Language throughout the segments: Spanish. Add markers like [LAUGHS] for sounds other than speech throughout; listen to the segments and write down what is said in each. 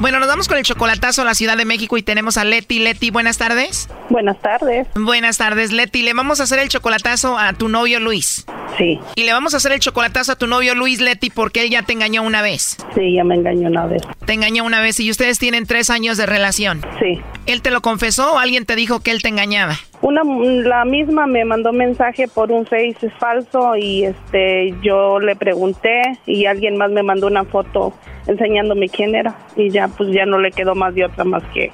Bueno, nos vamos con el chocolatazo a la Ciudad de México y tenemos a Leti. Leti, buenas tardes. Buenas tardes. Buenas tardes, Leti. Le vamos a hacer el chocolatazo a tu novio Luis. Sí. Y le vamos a hacer el chocolatazo a tu novio Luis Leti porque él ya te engañó una vez. Sí, ya me engañó una vez. Te engañó una vez y ustedes tienen tres años de relación. Sí. ¿Él te lo confesó o alguien te dijo que él te engañaba? Una, la misma me mandó mensaje por un Face falso y este yo le pregunté y alguien más me mandó una foto enseñándome quién era y ya pues ya no le quedó más de otra más que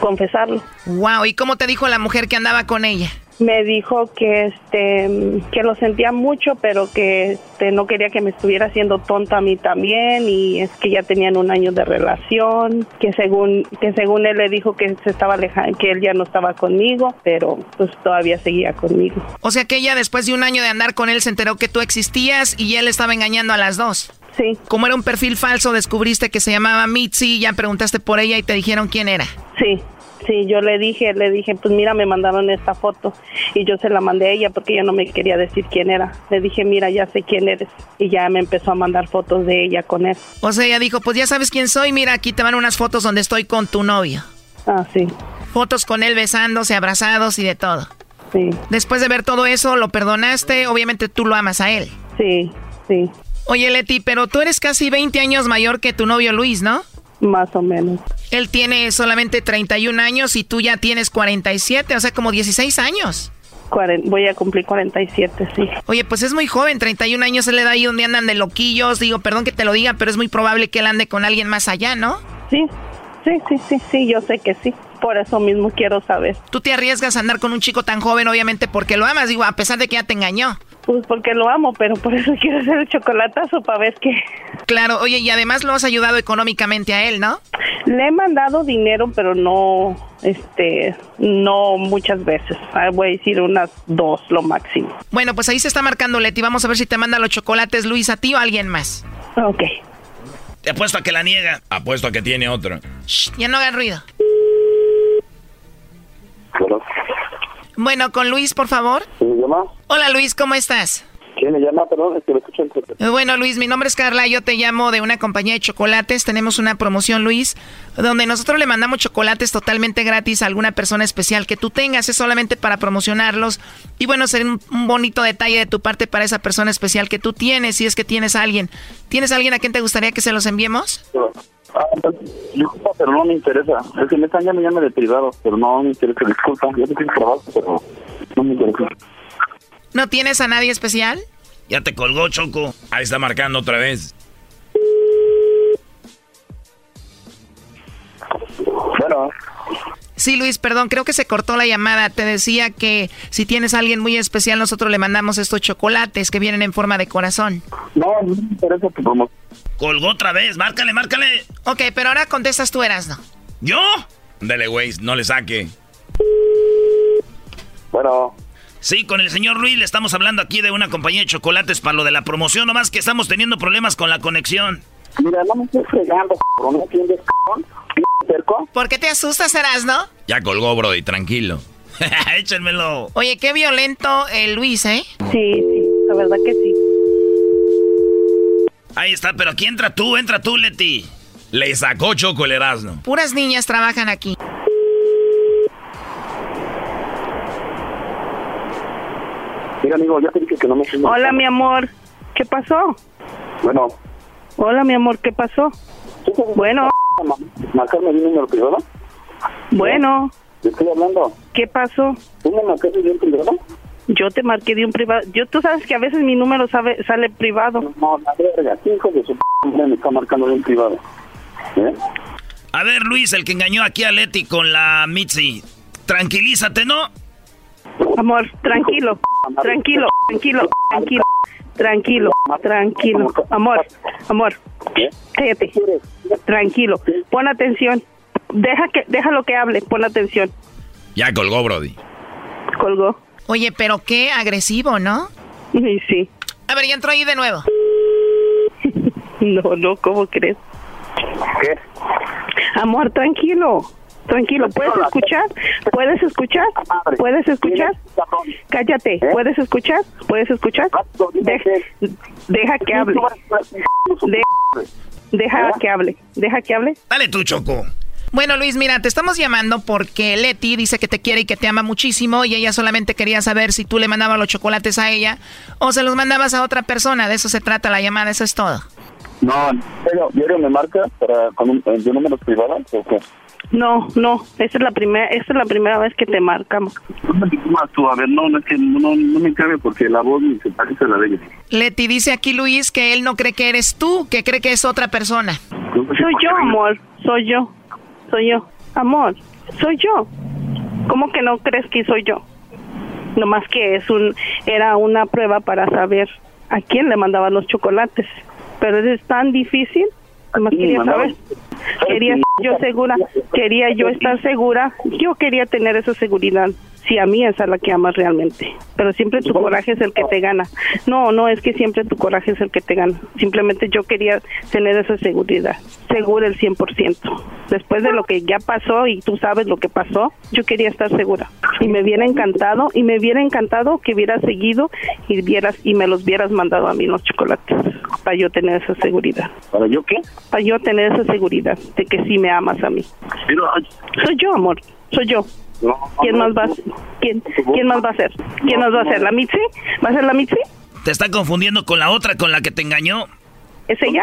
confesarlo. Wow, ¿y cómo te dijo la mujer que andaba con ella? Me dijo que este que lo sentía mucho pero que este, no quería que me estuviera haciendo tonta a mí también y es que ya tenían un año de relación que según que según él le dijo que se estaba alejando que él ya no estaba conmigo pero pues todavía seguía conmigo. O sea que ella después de un año de andar con él se enteró que tú existías y él estaba engañando a las dos. Sí. Como era un perfil falso descubriste que se llamaba Mitzi ya preguntaste por ella y te dijeron quién era. Sí Sí, yo le dije, le dije, pues mira, me mandaron esta foto y yo se la mandé a ella porque ella no me quería decir quién era. Le dije, mira, ya sé quién eres y ya me empezó a mandar fotos de ella con él. O sea, ella dijo, pues ya sabes quién soy, mira, aquí te van unas fotos donde estoy con tu novio. Ah, sí. Fotos con él besándose, abrazados y de todo. Sí. Después de ver todo eso, lo perdonaste, obviamente tú lo amas a él. Sí, sí. Oye, Leti, pero tú eres casi 20 años mayor que tu novio Luis, ¿no? Más o menos. Él tiene solamente 31 años y tú ya tienes 47, o sea, como 16 años. voy a cumplir 47, sí. Oye, pues es muy joven, 31 años él le da ahí donde andan de loquillos. Digo, perdón que te lo diga, pero es muy probable que él ande con alguien más allá, ¿no? Sí, sí, sí, sí, sí, yo sé que sí. Por eso mismo quiero saber. Tú te arriesgas a andar con un chico tan joven, obviamente, porque lo amas, digo, a pesar de que ya te engañó. Pues porque lo amo, pero por eso [LAUGHS] quiero hacer el chocolatazo para ver qué. Claro, oye, y además lo has ayudado económicamente a él, ¿no? Le he mandado dinero, pero no, este, no muchas veces. Ah, voy a decir unas dos, lo máximo. Bueno, pues ahí se está marcando Leti. Vamos a ver si te manda los chocolates Luis a ti o a alguien más. Ok. Te apuesto a que la niega. Apuesto a que tiene otro. ya no hagan ruido. Bueno, con Luis, por favor. llama? Hola Luis, ¿cómo estás? ¿Quién me llama? Perdón, es que me escucho Bueno, Luis, mi nombre es Carla, yo te llamo de una compañía de chocolates. Tenemos una promoción, Luis, donde nosotros le mandamos chocolates totalmente gratis a alguna persona especial que tú tengas. Es solamente para promocionarlos. Y bueno, sería un, bonito detalle de tu parte para esa persona especial que tú tienes, si es que tienes a alguien. ¿Tienes a alguien a quien te gustaría que se los enviemos? Ah, disculpa, pero no me interesa. Es que me están llamando de privado, pero no me interesa. Disculpa, yo tengo trabajo, pero no me interesa. ¿No tienes a nadie especial? Ya te colgó, Choco. Ahí está marcando otra vez. Bueno. Sí, Luis, perdón, creo que se cortó la llamada. Te decía que si tienes a alguien muy especial, nosotros le mandamos estos chocolates que vienen en forma de corazón. No, no me interesa tu promoción. Colgó otra vez, márcale, márcale. Ok, pero ahora contestas tú, eras, ¿no? ¿Yo? Dele, güey, no le saque. Bueno. Sí, con el señor Luis le estamos hablando aquí de una compañía de chocolates para lo de la promoción, nomás que estamos teniendo problemas con la conexión. Mira, no me estoy fregando, ¿no entiendes, cerco? ¿Por qué te asustas, Eras, no? Ya colgó, Brody, tranquilo. [LAUGHS] Échenmelo. Oye, qué violento el Luis, ¿eh? Sí, sí, la verdad que sí. Ahí está, pero aquí entra tú, entra tú, Leti. Le sacó Choco el Erasmo. Puras niñas trabajan aquí. Mira, amigo, ya te dije que no me... Hola, mi amor. ¿Qué pasó? Bueno. Hola, mi amor, ¿qué pasó? Bueno. ¿Marcarme mi número privado? Bueno. ¿Te estoy hablando? ¿Qué pasó? ¿Tú me marcaste un privado? Yo te marqué de un privado. Yo, tú sabes que a veces mi número sabe, sale privado. No, la verga. ¿Quién hijo de su p me está marcando de un privado? ¿Eh? A ver, Luis, el que engañó aquí a Leti con la Mitzi. Tranquilízate, ¿no? Amor, tranquilo, tranquilo, tranquilo, tranquilo. Tranquilo, tranquilo. Amor, amor. Cállate. Tranquilo. Pon atención. Deja que, déjalo que hable. Pon atención. Ya colgó, Brody. Colgó. Oye, pero qué agresivo, ¿no? Sí, sí. A ver, ya entró ahí de nuevo. no, no, ¿cómo crees? ¿Qué? Amor, tranquilo. Tranquilo, ¿puedes escuchar? ¿Puedes escuchar? ¿Puedes escuchar? Cállate, ¿Eh? ¿puedes escuchar? ¿Puedes escuchar? deja que hable. deja ¿Eh? que hable. Deja que hable. Dale tu Choco. Bueno, Luis, mira, te estamos llamando porque Leti dice que te quiere y que te ama muchísimo y ella solamente quería saber si tú le mandabas los chocolates a ella o se los mandabas a otra persona. De eso se trata la llamada, eso es todo. No, pero me marca para con un, de números privados o qué? No, no, esa es la primera, esta es la primera vez que te marcamos. Tú, a ver, no, no es que no, no me cabe porque la voz se parece a la de ella. Leti dice aquí Luis que él no cree que eres tú, que cree que es otra persona. Soy yo, amor, soy yo, soy yo, amor, soy yo. ¿Cómo que no crees que soy yo? Nomás que es un, era una prueba para saber a quién le mandaban los chocolates. Pero es tan difícil, nomás quería saber. Quería yo segura, quería yo estar segura, yo quería tener esa seguridad si a mí es a la que amas realmente. Pero siempre tu coraje es el que te gana. No, no es que siempre tu coraje es el que te gana. Simplemente yo quería tener esa seguridad, segura el 100%. Después de lo que ya pasó y tú sabes lo que pasó, yo quería estar segura. Y me hubiera encantado, y me hubiera encantado que hubieras seguido y vieras y me los hubieras mandado a mí los chocolates para yo tener esa seguridad. ¿Para yo qué? Para yo tener esa seguridad de que sí me amas a mí. Soy yo, amor. Soy yo. ¿Quién más va a ¿Quién, ¿Quién más va a ser? ¿Quién más va a ser? ¿La Mitzi? ¿Va a ser la Mitzi? Te está confundiendo con la otra con la que te engañó. ¿Es ella?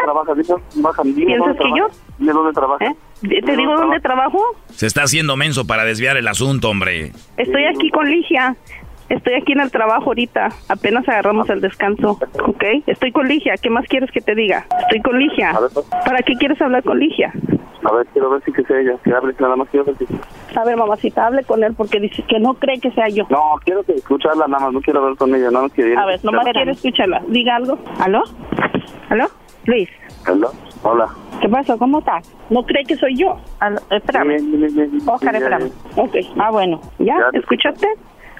¿Piensas que yo? ¿De dónde trabaja? ¿Eh? ¿Te digo dónde trabajo? Se está haciendo menso para desviar el asunto, hombre. Estoy aquí con Ligia. Estoy aquí en el trabajo ahorita. Apenas agarramos el descanso. ¿Ok? Estoy con Ligia. ¿Qué más quieres que te diga? Estoy con Ligia. Pues. ¿Para qué quieres hablar con Ligia? A ver, quiero ver si que sea ella. Que hable, nada más quiero ver si... A ver, mamacita, hable con él porque dice que no cree que sea yo. No, quiero que escucharla nada más. No quiero hablar con ella. Nada más quiero... A ver, nomás quiero escucharla. Diga algo. ¿Aló? ¿Aló? Luis. ¿Aló? Hola. ¿Qué pasó? ¿Cómo estás? ¿No cree que soy yo? ¿Aló? Espérame. Oscar, espérame. Ok. Ah, bueno. ¿Ya? ¿Escuchaste?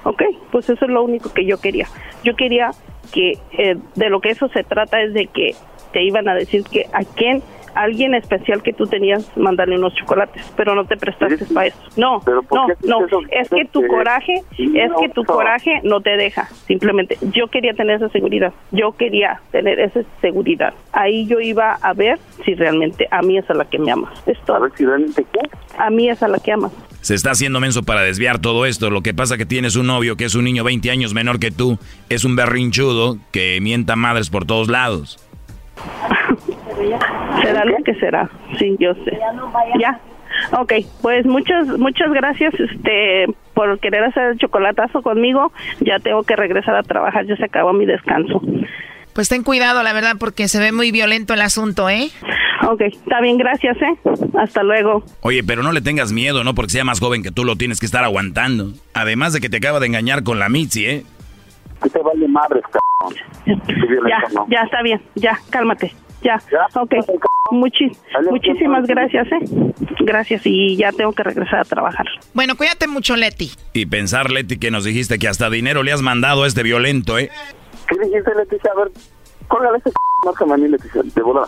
Ok, pues eso es lo único que yo quería. Yo quería que eh, de lo que eso se trata es de que te iban a decir que a quién alguien especial que tú tenías mandarle unos chocolates, pero no te prestaste para eso. No, no, no, es que tu coraje, es que tu coraje no te deja. Simplemente, yo quería tener esa seguridad, yo quería tener esa seguridad. Ahí yo iba a ver si realmente a mí es a la que me amas. Esto. A ver si realmente A mí es a la que amas. Se está haciendo menso para desviar todo esto. Lo que pasa que tienes un novio que es un niño 20 años menor que tú, es un berrinchudo que mienta madres por todos lados. [LAUGHS] será lo que será, sí, yo sé. Ya. Ok, pues muchas muchas gracias este por querer hacer el chocolatazo conmigo. Ya tengo que regresar a trabajar, ya se acabó mi descanso. Pues ten cuidado, la verdad, porque se ve muy violento el asunto, ¿eh? Ok, está bien, gracias, ¿eh? Hasta luego. Oye, pero no le tengas miedo, ¿no? Porque sea más joven que tú lo tienes que estar aguantando. Además de que te acaba de engañar con la Mitzi, ¿eh? Que te vale madres, cabrón. Ya, ya, está bien, ya, cálmate. Ya, ok. muchísimas gracias, ¿eh? Gracias y ya tengo que regresar a trabajar. Bueno, cuídate mucho, Leti. Y pensar, Leti, que nos dijiste que hasta dinero le has mandado a este violento, ¿eh? ¿Qué dijiste, Leticia? A ver, córgale ese c... a mí, Leticia, de volada.